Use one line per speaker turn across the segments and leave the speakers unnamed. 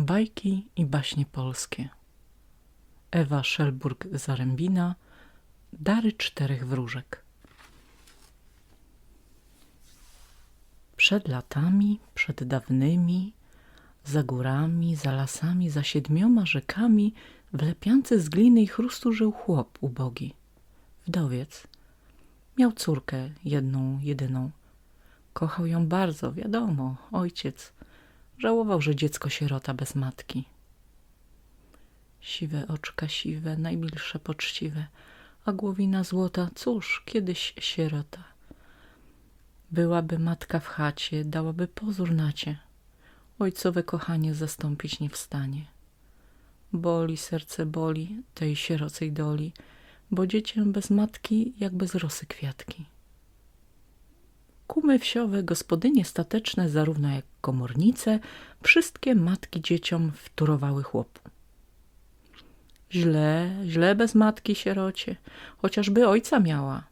Bajki i baśnie polskie Ewa Szelburg-Zarębina Dary czterech wróżek Przed latami, przed dawnymi, za górami, za lasami, za siedmioma rzekami, w lepiance z gliny i chrustu żył chłop ubogi, wdowiec. Miał córkę jedną, jedyną. Kochał ją bardzo, wiadomo, ojciec. Żałował, że dziecko sierota bez matki. Siwe oczka siwe, najmilsze poczciwe, a głowina złota, cóż, kiedyś sierota. Byłaby matka w chacie, dałaby pozór nacie. Ojcowe kochanie zastąpić nie wstanie. Boli serce boli tej sierocej doli, bo dziecię bez matki jak bez rosy kwiatki. Kumy wsiowe, gospodynie stateczne, zarówno jak komornice, wszystkie matki dzieciom wturowały chłopu. Źle, źle bez matki sierocie, chociażby ojca miała.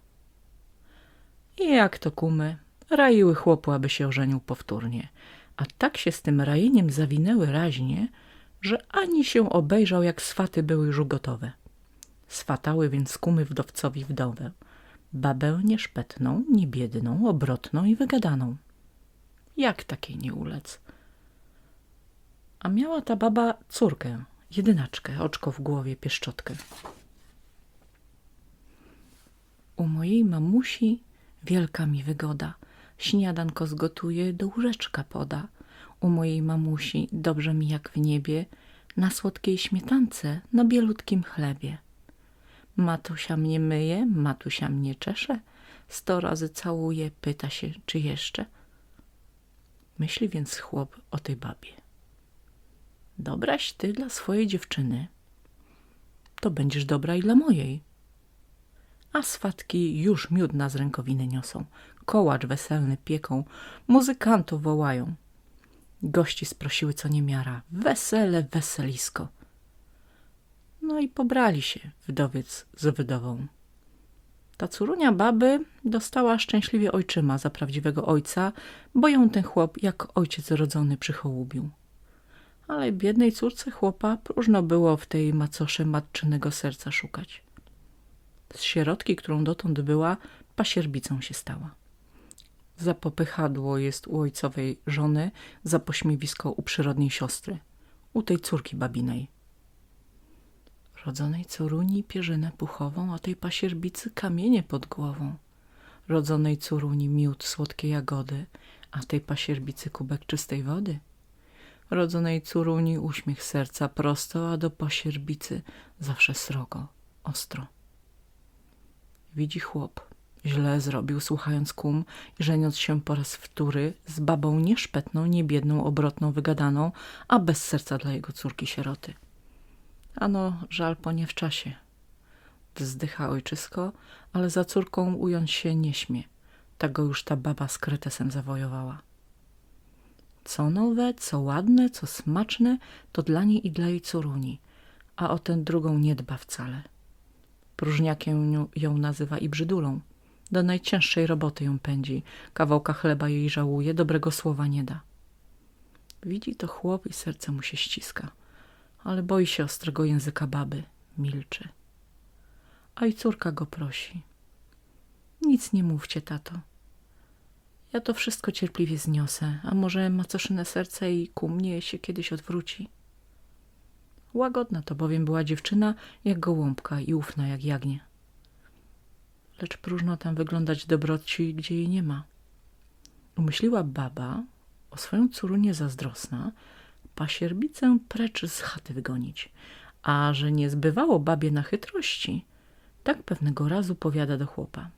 I jak to kumy, raiły chłopu, aby się ożenił powtórnie, a tak się z tym rajeniem zawinęły raźnie, że ani się obejrzał, jak swaty były już gotowe. Swatały więc kumy wdowcowi wdowę, babę nieszpetną, niebiedną, obrotną i wygadaną. Jak takiej nie ulec? A miała ta baba córkę, jedynaczkę, oczko w głowie, pieszczotkę. U mojej mamusi wielka mi wygoda. Śniadanko zgotuje, do łóżeczka poda. U mojej mamusi dobrze mi jak w niebie, na słodkiej śmietance, na bielutkim chlebie. Matusia mnie myje, matusia mnie czesze, sto razy całuje, pyta się, czy jeszcze. Myśli więc chłop o tej babie. Dobraś ty dla swojej dziewczyny, to będziesz dobra i dla mojej. A swatki już miód na z rękowiny niosą, kołacz weselny pieką, muzykantów wołają. Gości sprosiły co niemiara, wesele, weselisko. I pobrali się wdowiec z wdową. Ta córunia baby dostała szczęśliwie ojczyma za prawdziwego ojca, bo ją ten chłop jak ojciec rodzony przychołubił. Ale biednej córce chłopa próżno było w tej macosze matczynego serca szukać. Z sierotki, którą dotąd była, pasierbicą się stała. Za popychadło jest u ojcowej żony, za pośmiewisko u przyrodniej siostry, u tej córki babinej. Rodzonej córuni pierzynę puchową, a tej pasierbicy kamienie pod głową. Rodzonej córuni miód, słodkie jagody, a tej pasierbicy kubek czystej wody. Rodzonej córuni uśmiech serca prosto, a do pasierbicy zawsze srogo, ostro. Widzi chłop, źle zrobił, słuchając kum i żeniąc się po raz wtóry z babą nieszpetną, niebiedną, obrotną, wygadaną, a bez serca dla jego córki sieroty. Ano, żal po nie w czasie. Wzdycha ojczysko, ale za córką ująć się nie śmie. Tak go już ta baba z kretesem zawojowała. Co nowe, co ładne, co smaczne, to dla niej i dla jej córuni, a o tę drugą nie dba wcale. Próżniakiem ją nazywa i brzydulą. Do najcięższej roboty ją pędzi, kawałka chleba jej żałuje, dobrego słowa nie da. Widzi to chłop i serce mu się ściska ale boi się ostrego języka baby. Milczy. A i córka go prosi. Nic nie mówcie, tato. Ja to wszystko cierpliwie zniosę, a może macoszyne serce i ku mnie się kiedyś odwróci. Łagodna to bowiem była dziewczyna jak gołąbka i ufna jak jagnie. Lecz próżno tam wyglądać dobroci, gdzie jej nie ma. Umyśliła baba, o swoją córunię zazdrosna, pasierbicę precz z chaty wygonić. A że nie zbywało babie na chytrości, tak pewnego razu powiada do chłopa.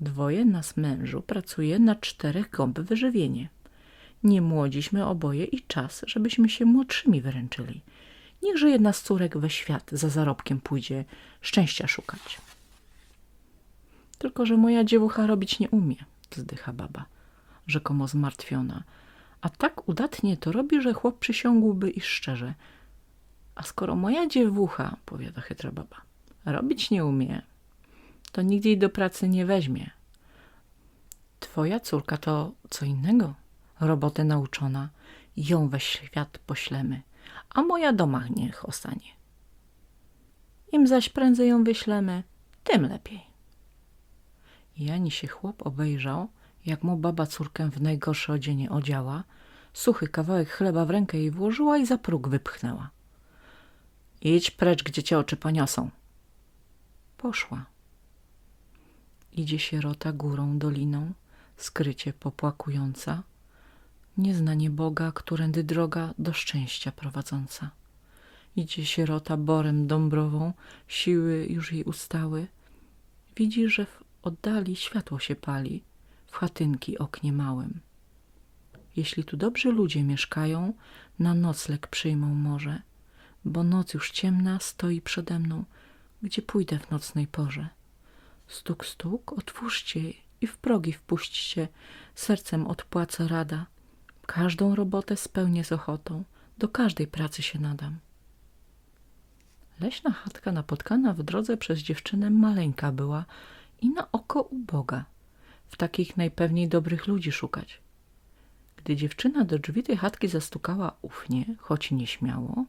Dwoje nas mężu pracuje na czterech gąb wyżywienie. Nie młodziśmy oboje i czas, żebyśmy się młodszymi wyręczyli. Niechże jedna z córek we świat za zarobkiem pójdzie szczęścia szukać. Tylko, że moja dziewucha robić nie umie, wzdycha baba, rzekomo zmartwiona, a tak udatnie to robi, że chłop przysiągłby i szczerze. A skoro moja dziewucha, powiada chytra baba, robić nie umie, to nigdzie jej do pracy nie weźmie. Twoja córka to co innego, robotę nauczona, ją we świat poślemy, a moja doma niech ostanie. Im zaś prędzej ją wyślemy, tym lepiej. Jani się chłop obejrzał, jak mu baba córkę w najgorsze odzienie odziała, suchy kawałek chleba w rękę jej włożyła i za próg wypchnęła. Idź precz, gdzie cię oczy poniosą. Poszła. Idzie sierota górą, doliną, skrycie popłakująca, nieznanie Boga, którędy droga do szczęścia prowadząca. Idzie sierota borem dąbrową, siły już jej ustały. Widzi, że w oddali światło się pali, w chatynki oknie małym. Jeśli tu dobrzy ludzie mieszkają, na nocleg przyjmą może, bo noc już ciemna stoi przede mną, gdzie pójdę w nocnej porze. Stuk, stuk, otwórzcie i w progi wpuśćcie, sercem odpłaca rada. Każdą robotę spełnię z ochotą, do każdej pracy się nadam. Leśna chatka napotkana w drodze przez dziewczynę maleńka była i na oko uboga. W takich najpewniej dobrych ludzi szukać. Gdy dziewczyna do drzwi tej chatki zastukała ufnie, choć nieśmiało,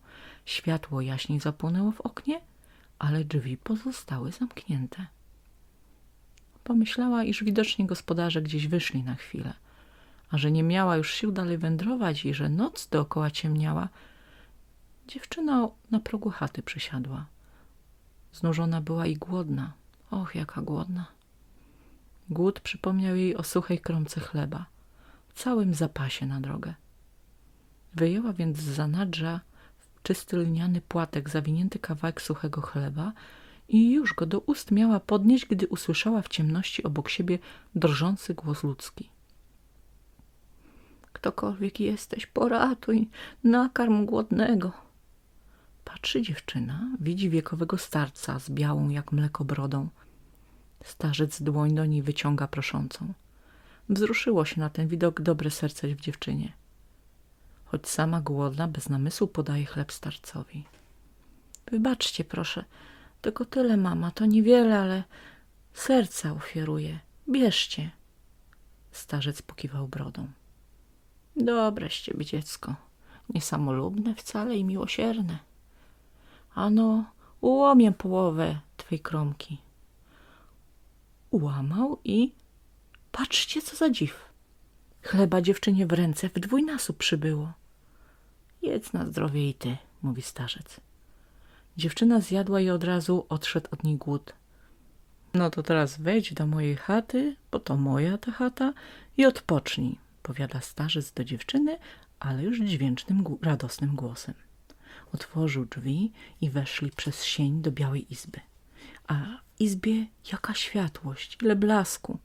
światło jaśniej zapłonęło w oknie, ale drzwi pozostały zamknięte. Pomyślała, iż widocznie gospodarze gdzieś wyszli na chwilę, a że nie miała już sił dalej wędrować i że noc dookoła ciemniała, dziewczyna na progu chaty przysiadła. Znużona była i głodna. Och, jaka głodna. Głód przypomniał jej o suchej kromce chleba, całym zapasie na drogę. Wyjęła więc z zanadrza czysty lniany płatek, zawinięty kawałek suchego chleba i już go do ust miała podnieść, gdy usłyszała w ciemności obok siebie drżący głos ludzki. Ktokolwiek jesteś, poratuj, nakarm głodnego. Patrzy dziewczyna, widzi wiekowego starca z białą jak mleko brodą. Starzec dłoń do niej wyciąga proszącą. Wzruszyło się na ten widok dobre serce w dziewczynie. Choć sama głodna, bez namysłu podaje chleb starcowi. Wybaczcie, proszę, tylko tyle, mama, to niewiele, ale serca ofiaruję. Bierzcie. Starzec pokiwał brodą. Dobre z ciebie dziecko, niesamolubne wcale i miłosierne. Ano, ułomię połowę twej kromki. Ułamał i patrzcie, co za dziw. Chleba dziewczynie w ręce w dwójnasób przybyło. Jedz na zdrowie i ty, mówi starzec. Dziewczyna zjadła i od razu odszedł od niej głód. No to teraz wejdź do mojej chaty, bo to moja ta chata i odpocznij, powiada starzec do dziewczyny, ale już dźwięcznym, radosnym głosem. Otworzył drzwi i weszli przez sień do białej izby. A izbie jaka światłość, ile blasku,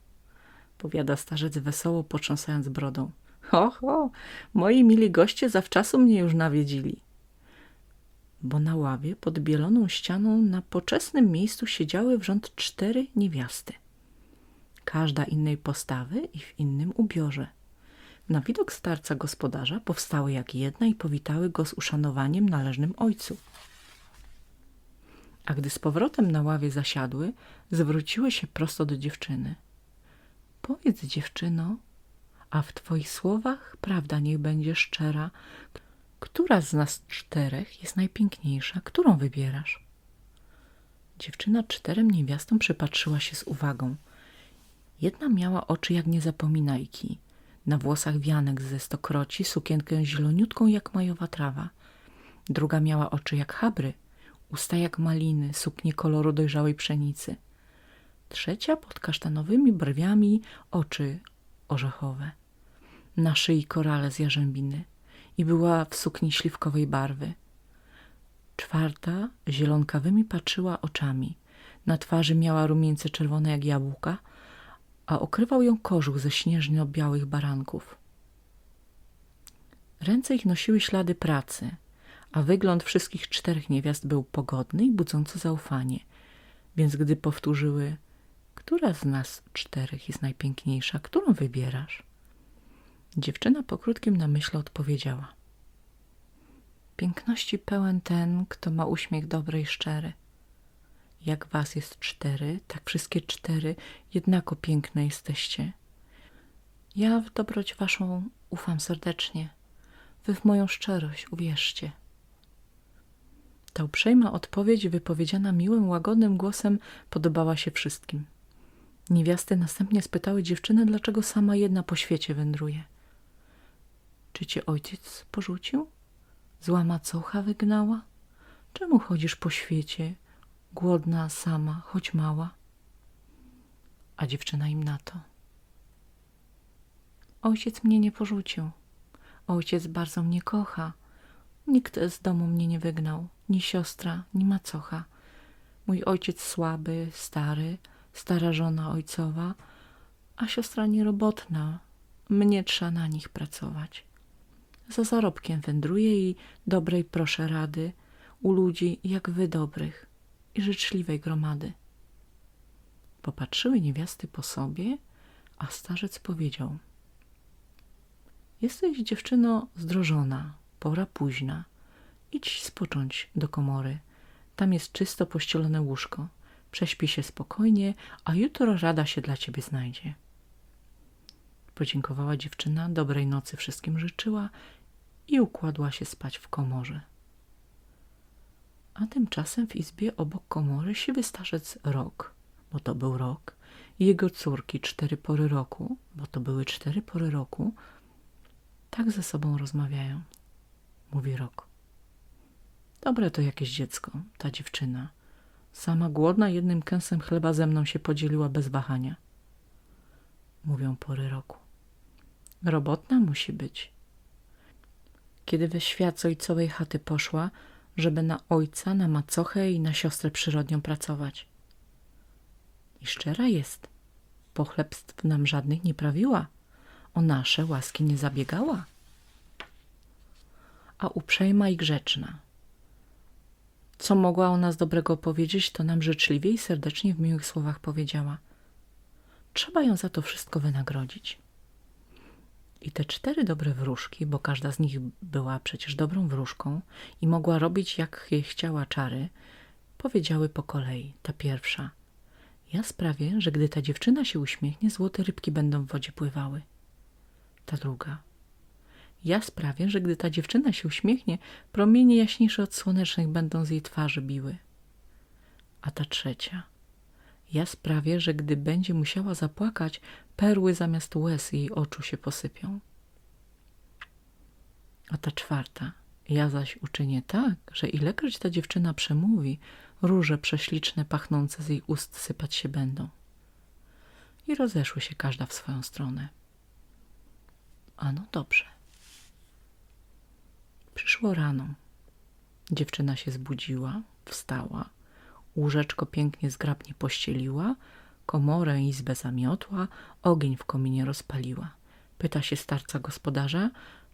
powiada starzec wesoło, potrząsając brodą. Ho, ho, moi mili goście zawczasu mnie już nawiedzili. Bo na ławie pod bieloną ścianą na poczesnym miejscu siedziały w rząd cztery niewiasty. Każda innej postawy i w innym ubiorze. Na widok starca gospodarza powstały jak jedna i powitały go z uszanowaniem należnym ojcu. A gdy z powrotem na ławie zasiadły, zwróciły się prosto do dziewczyny. Powiedz, dziewczyno, a w twoich słowach prawda niech będzie szczera. Która z nas czterech jest najpiękniejsza? Którą wybierasz? Dziewczyna czterem niewiastom przypatrzyła się z uwagą. Jedna miała oczy jak niezapominajki, na włosach wianek ze stokroci, sukienkę zieloniutką jak majowa trawa. Druga miała oczy jak habry, usta jak maliny, suknie koloru dojrzałej pszenicy. Trzecia pod kasztanowymi brwiami oczy orzechowe na szyi korale z jarzębiny i była w sukni śliwkowej barwy. Czwarta zielonkawymi patrzyła oczami. Na twarzy miała rumieńce czerwone jak jabłka, a okrywał ją kożuch ze śnieżno-białych baranków. Ręce ich nosiły ślady pracy, a wygląd wszystkich czterech niewiast był pogodny i budzący zaufanie. Więc gdy powtórzyły, która z nas czterech jest najpiękniejsza, którą wybierasz? Dziewczyna po krótkim namyśle odpowiedziała. Piękności pełen ten, kto ma uśmiech dobry i szczery. Jak was jest cztery, tak wszystkie cztery jednako piękne jesteście. Ja w dobroć waszą ufam serdecznie. wy w moją szczerość uwierzcie. Ta uprzejma odpowiedź, wypowiedziana miłym, łagodnym głosem, podobała się wszystkim. Niewiasty następnie spytały dziewczynę, dlaczego sama jedna po świecie wędruje. Czy cię ojciec porzucił? Zła macocha wygnała? Czemu chodzisz po świecie, głodna, sama, choć mała? A dziewczyna im na to. Ojciec mnie nie porzucił. Ojciec bardzo mnie kocha. Nikt z domu mnie nie wygnał, ni siostra, ni macocha. Mój ojciec słaby, stary, stara żona ojcowa, a siostra nierobotna. Mnie trzeba na nich pracować. Za zarobkiem wędruję i dobrej proszę rady u ludzi jak wy dobrych i życzliwej gromady. Popatrzyły niewiasty po sobie, a starzec powiedział – Jesteś dziewczyno zdrożona, pora późna. Idź spocząć do komory. Tam jest czysto pościelone łóżko. Prześpi się spokojnie, a jutro rada się dla ciebie znajdzie. Podziękowała dziewczyna, dobrej nocy wszystkim życzyła i układła się spać w komorze. A tymczasem w izbie obok komory siwy starzec Rok, bo to był rok, i jego córki cztery pory roku, bo to były cztery pory roku, tak ze sobą rozmawiają, mówi Rok. Dobre to jakieś dziecko, ta dziewczyna. Sama głodna jednym kęsem chleba ze mną się podzieliła bez wahania. Mówią pory roku. Robotna musi być. Kiedy we świat z ojcowej chaty poszła, żeby na ojca, na macochę i na siostrę przyrodnią pracować. I szczera jest. Pochlebstw nam żadnych nie prawiła o nasze łaski nie zabiegała, a uprzejma i grzeczna. Co mogła o nas dobrego powiedzieć, to nam życzliwie i serdecznie w miłych słowach powiedziała. Trzeba ją za to wszystko wynagrodzić. I te cztery dobre wróżki, bo każda z nich była przecież dobrą wróżką i mogła robić jak jej chciała czary, powiedziały po kolei. Ta pierwsza. Ja sprawię, że gdy ta dziewczyna się uśmiechnie, złote rybki będą w wodzie pływały ta druga. Ja sprawię, że gdy ta dziewczyna się uśmiechnie, promienie jaśniejsze od słonecznych będą z jej twarzy biły. A ta trzecia. Ja sprawię, że gdy będzie musiała zapłakać, perły zamiast łez jej oczu się posypią. A ta czwarta. Ja zaś uczynię tak, że ilekroć ta dziewczyna przemówi, róże prześliczne pachnące z jej ust sypać się będą. I rozeszły się każda w swoją stronę. Ano dobrze. Przyszło rano. Dziewczyna się zbudziła, wstała, łóżeczko pięknie zgrabnie pościeliła, komorę i izbę zamiotła, ogień w kominie rozpaliła. Pyta się starca gospodarza,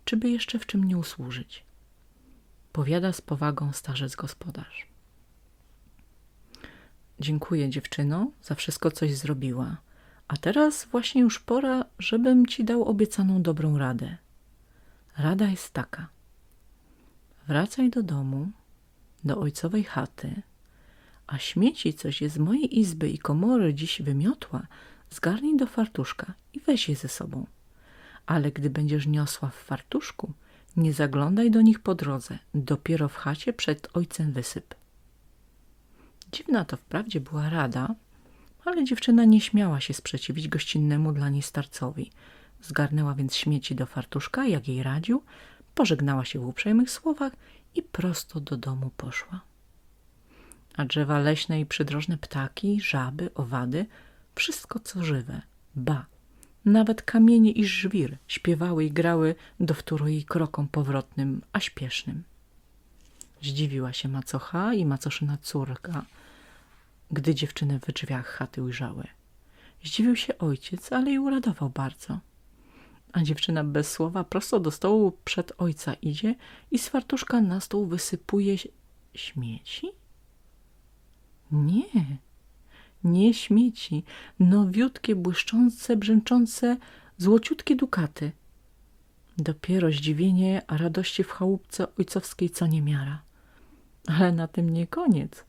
czy by jeszcze w czym nie usłużyć. Powiada z powagą starzec gospodarz. Dziękuję dziewczyno, za wszystko coś zrobiła. A teraz właśnie już pora, żebym ci dał obiecaną dobrą radę. Rada jest taka. Wracaj do domu, do ojcowej chaty, a śmieci, coś je z mojej izby i komory dziś wymiotła, zgarnij do fartuszka i weź je ze sobą. Ale gdy będziesz niosła w fartuszku, nie zaglądaj do nich po drodze, dopiero w chacie przed ojcem wysyp. Dziwna to wprawdzie była rada, ale dziewczyna nie śmiała się sprzeciwić gościnnemu dla niej starcowi. Zgarnęła więc śmieci do fartuszka, jak jej radził, pożegnała się w uprzejmych słowach i prosto do domu poszła. A drzewa leśne i przydrożne ptaki, żaby, owady, wszystko co żywe, ba, nawet kamienie i żwir śpiewały i grały do wtóru jej krokom powrotnym, a śpiesznym. Zdziwiła się macocha i macoszyna córka, gdy dziewczyny w drzwiach chaty ujrzały. Zdziwił się ojciec, ale i uradował bardzo. A dziewczyna bez słowa prosto do stołu przed ojca idzie i z fartuszka na stół wysypuje śmieci? Nie, nie śmieci, nowiutkie, błyszczące, brzęczące, złociutkie dukaty. Dopiero zdziwienie, a radości w chałupce ojcowskiej co niemiara. Ale na tym nie koniec.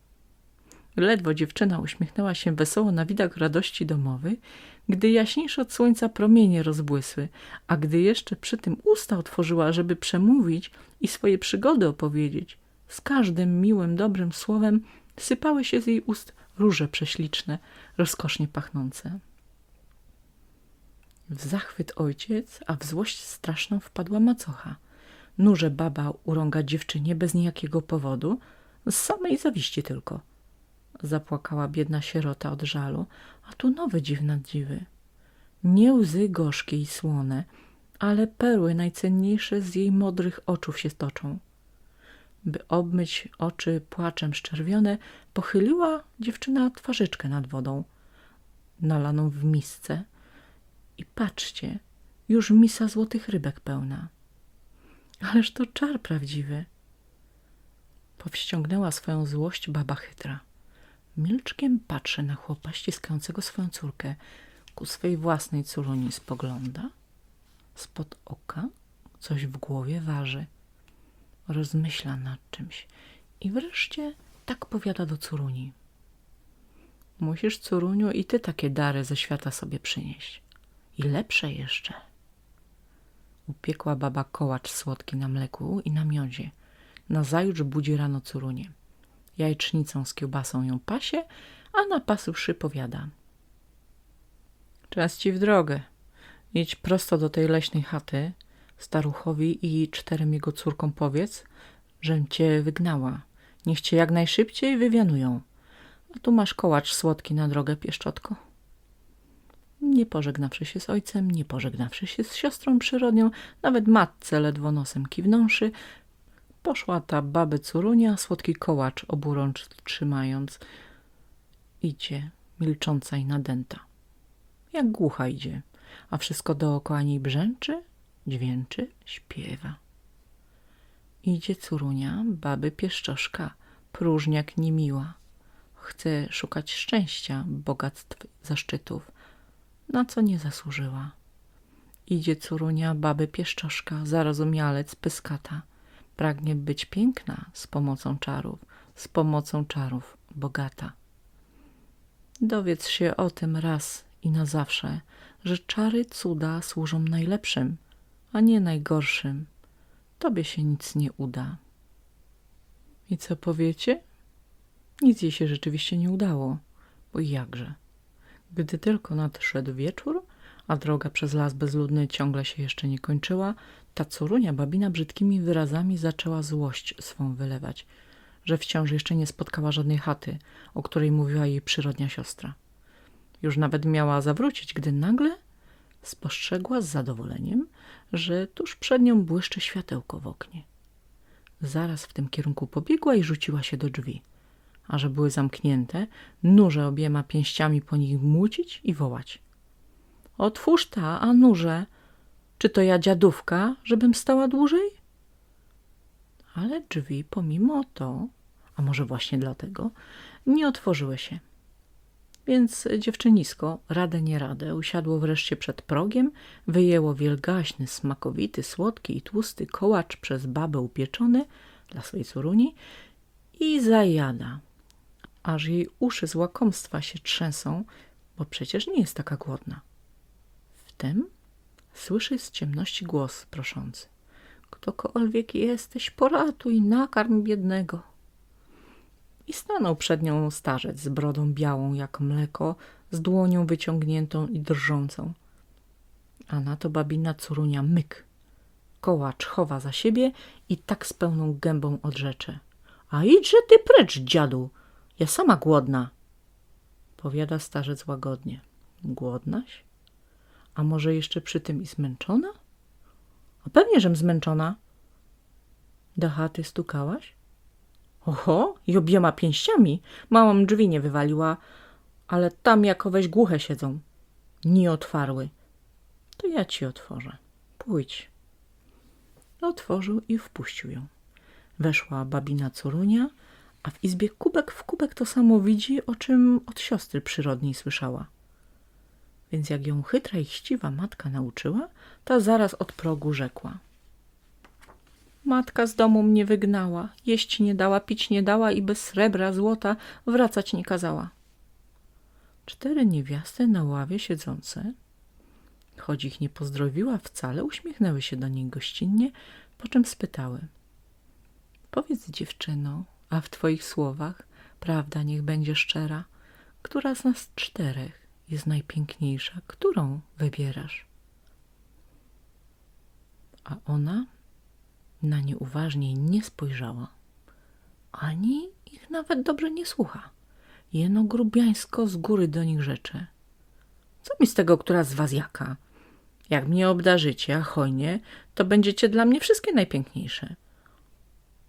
Ledwo dziewczyna uśmiechnęła się wesoło na widok radości domowej, gdy jaśniejsze od słońca promienie rozbłysły, a gdy jeszcze przy tym usta otworzyła, żeby przemówić i swoje przygody opowiedzieć, z każdym miłym, dobrym słowem sypały się z jej ust róże prześliczne, rozkosznie pachnące. W zachwyt ojciec, a w złość straszną wpadła macocha. Nurze baba urąga dziewczynie bez niejakiego powodu, z samej zawiści tylko. Zapłakała biedna sierota od żalu, a tu nowe dziwne dziwy. Nie łzy gorzkie i słone, ale perły najcenniejsze z jej modrych oczów się toczą. By obmyć oczy płaczem szczerwione, pochyliła dziewczyna twarzyczkę nad wodą, nalaną w misce. I patrzcie, już misa złotych rybek pełna. Ależ to czar prawdziwy. Powściągnęła swoją złość baba chytra. Milczkiem patrzy na chłopa ściskającego swoją córkę. Ku swej własnej córuni spogląda. Spod oka coś w głowie waży. Rozmyśla nad czymś. I wreszcie tak powiada do córuni. Musisz, córuniu, i ty takie dary ze świata sobie przynieść. I lepsze jeszcze. Upiekła baba kołacz słodki na mleku i na miodzie. Nazajutrz budzi rano córunię. Jajecznicą z kiełbasą ją pasie, a napasywszy powiada. Czas ci w drogę. Idź prosto do tej leśnej chaty, staruchowi i czterem jego córkom powiedz, żem cię wygnała. Niech cię jak najszybciej wywianują. A tu masz kołacz słodki na drogę, pieszczotko. Nie pożegnawszy się z ojcem, nie pożegnawszy się z siostrą przyrodnią, nawet matce ledwo nosem kiwnąwszy, poszła ta baby curunia, słodki kołacz oburącz trzymając. Idzie, milcząca i nadęta. Jak głucha idzie, a wszystko dookoła niej brzęczy, dźwięczy, śpiewa. Idzie curunia, baby pieszczoszka, próżniak niemiła. Chce szukać szczęścia, bogactw, zaszczytów, na co nie zasłużyła. Idzie curunia, baby pieszczoszka, zarozumialec, pyskata. Pragnie być piękna z pomocą czarów, z pomocą czarów bogata. Dowiedz się o tym raz i na zawsze, że czary cuda służą najlepszym, a nie najgorszym. Tobie się nic nie uda. I co powiecie? Nic jej się rzeczywiście nie udało, bo jakże. Gdy tylko nadszedł wieczór, a droga przez las bezludny ciągle się jeszcze nie kończyła, ta curunia babina brzydkimi wyrazami zaczęła złość swą wylewać, że wciąż jeszcze nie spotkała żadnej chaty, o której mówiła jej przyrodnia siostra. Już nawet miała zawrócić, gdy nagle spostrzegła z zadowoleniem, że tuż przed nią błyszczy światełko w oknie. Zaraz w tym kierunku pobiegła i rzuciła się do drzwi – a że były zamknięte, nurze obiema pięściami po nich mucić i wołać. Otwórz ta, a nurze, czy to ja dziadówka, żebym stała dłużej? Ale drzwi pomimo to, a może właśnie dlatego, nie otworzyły się. Więc dziewczynisko, radę nie radę, usiadło wreszcie przed progiem, wyjęło wielgaśny, smakowity, słodki i tłusty kołacz przez babę upieczony dla swojej córuni i zajada aż jej uszy z łakomstwa się trzęsą, bo przecież nie jest taka głodna. Wtem słyszy z ciemności głos proszący. Ktokolwiek jesteś, poratuj, nakarm biednego. I stanął przed nią starzec z brodą białą jak mleko, z dłonią wyciągniętą i drżącą. A na to babina curunia myk. Kołacz chowa za siebie i tak z pełną gębą odrzecze. A idźże ty precz, dziadu, ja sama głodna, powiada starzec łagodnie. Głodnaś? A może jeszcze przy tym i zmęczona? A pewnie, żem zmęczona. Do chaty stukałaś? Oho, i obiema pięściami. Małam drzwi nie wywaliła, ale tam jakoweś głuche siedzą. Nie otwarły. To ja ci otworzę. Pójdź. Otworzył i wpuścił ją. Weszła babina Corunia, a w izbie kubek w kubek to samo widzi, o czym od siostry przyrodniej słyszała. Więc jak ją chytra i chciwa matka nauczyła, ta zaraz od progu rzekła. Matka z domu mnie wygnała, jeść nie dała, pić nie dała i bez srebra, złota wracać nie kazała. Cztery niewiasty na ławie siedzące, choć ich nie pozdrowiła wcale, uśmiechnęły się do niej gościnnie, po czym spytały. Powiedz dziewczyno, a w twoich słowach prawda niech będzie szczera, która z nas czterech jest najpiękniejsza, którą wybierasz? A ona na nie uważniej nie spojrzała, ani ich nawet dobrze nie słucha. Jeno grubiańsko z góry do nich rzeczy. Co mi z tego, która z was jaka? Jak mnie obdarzycie, a hojnie, to będziecie dla mnie wszystkie najpiękniejsze.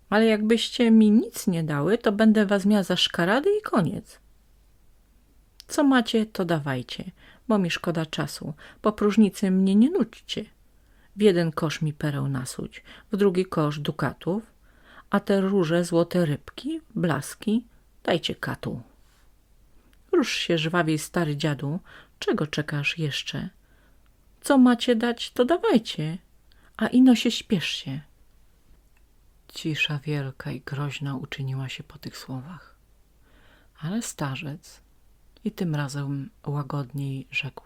Ale jakbyście mi nic nie dały, to będę was miała za szkarady i koniec. Co macie, to dawajcie, bo mi szkoda czasu. Po próżnicy mnie nie nudźcie. W jeden kosz mi pereł nasuć, w drugi kosz dukatów, a te róże złote rybki, blaski, dajcie katu. Rusz się żwawiej, stary dziadu, czego czekasz jeszcze? Co macie dać, to dawajcie, a ino się śpiesz się. Cisza wielka i groźna uczyniła się po tych słowach. Ale starzec i tym razem łagodniej rzekł.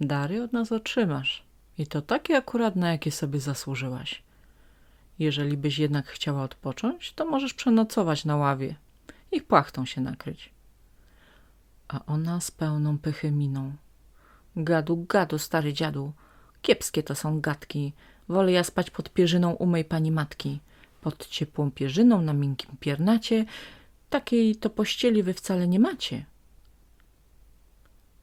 Dary od nas otrzymasz i to takie akurat, na jakie sobie zasłużyłaś. Jeżeli byś jednak chciała odpocząć, to możesz przenocować na ławie i płachtą się nakryć. A ona z pełną pychy miną. Gadu, gadu, stary dziadu, kiepskie to są gadki. Wolę ja spać pod pierzyną u mej pani matki. Pod ciepłą pierzyną na miękkim piernacie. Takiej to pościeli wy wcale nie macie.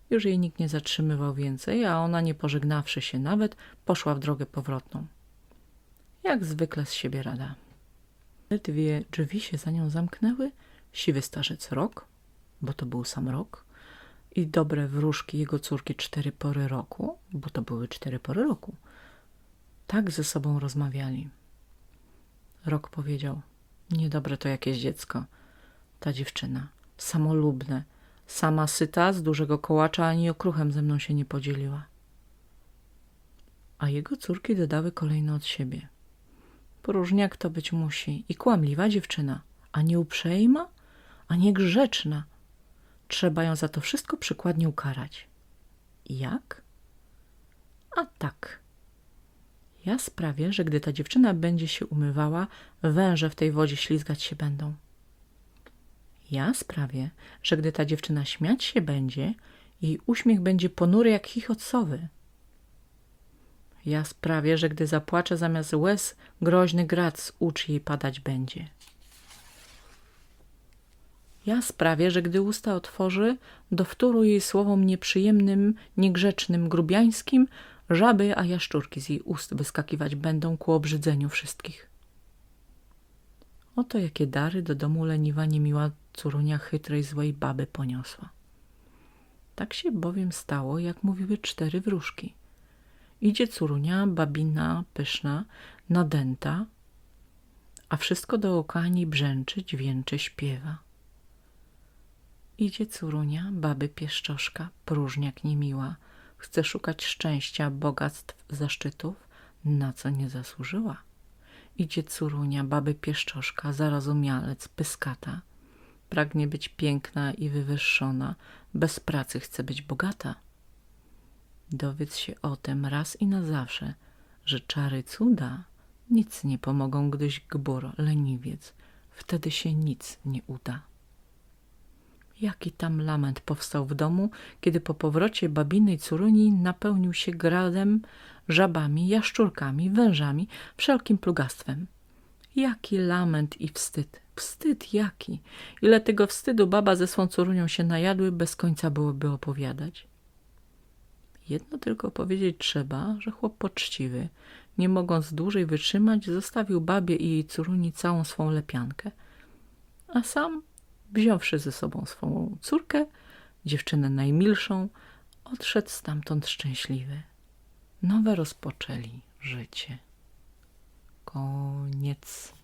Już jej nikt nie zatrzymywał więcej, a ona, nie pożegnawszy się nawet, poszła w drogę powrotną. Jak zwykle z siebie rada. Ledwie drzwi się za nią zamknęły, siwy starzec rok, bo to był sam rok, i dobre wróżki jego córki cztery pory roku, bo to były cztery pory roku, tak ze sobą rozmawiali. Rok powiedział, niedobre to jakieś dziecko, ta dziewczyna, samolubne, sama syta, z dużego kołacza ani okruchem ze mną się nie podzieliła. A jego córki dodały kolejno od siebie. Próżniak to być musi i kłamliwa dziewczyna, a nie uprzejma, a nie grzeczna. Trzeba ją za to wszystko przykładnie ukarać. Jak? A tak. Ja sprawię, że gdy ta dziewczyna będzie się umywała, węże w tej wodzie ślizgać się będą. Ja sprawię, że gdy ta dziewczyna śmiać się będzie, jej uśmiech będzie ponury jak chichot sowy. Ja sprawię, że gdy zapłacze zamiast łez, groźny grad z ucz jej padać będzie. Ja sprawię, że gdy usta otworzy, do wtóru jej słowom nieprzyjemnym, niegrzecznym, grubiańskim, żaby, a jaszczurki z jej ust wyskakiwać będą ku obrzydzeniu wszystkich. Oto jakie dary do domu leniwa niemiła córunia chytrej złej baby poniosła. Tak się bowiem stało, jak mówiły cztery wróżki. Idzie córunia, babina, pyszna, nadęta, a wszystko dookoła niej brzęczy, dźwięczy, śpiewa. Idzie córunia, baby pieszczoszka, próżniak niemiła, chce szukać szczęścia, bogactw, zaszczytów, na co nie zasłużyła. Idzie córunia, baby pieszczoszka, zarozumialec, pyskata. Pragnie być piękna i wywyższona, bez pracy chce być bogata. Dowiedz się o tym raz i na zawsze, że czary cuda nic nie pomogą, gdyś gbur, leniwiec, wtedy się nic nie uda. Jaki tam lament powstał w domu, kiedy po powrocie babinej córuni napełnił się gradem, żabami, jaszczurkami, wężami, wszelkim plugastwem. Jaki lament i wstyd, wstyd jaki! Ile tego wstydu baba ze swą córunią się najadły, bez końca byłoby opowiadać. Jedno tylko powiedzieć trzeba, że chłop poczciwy, nie mogąc dłużej wytrzymać, zostawił babie i jej córuni całą swą lepiankę, a sam wziąwszy ze sobą swą córkę, dziewczynę najmilszą, odszedł stamtąd szczęśliwy. Nowe rozpoczęli życie. Koniec.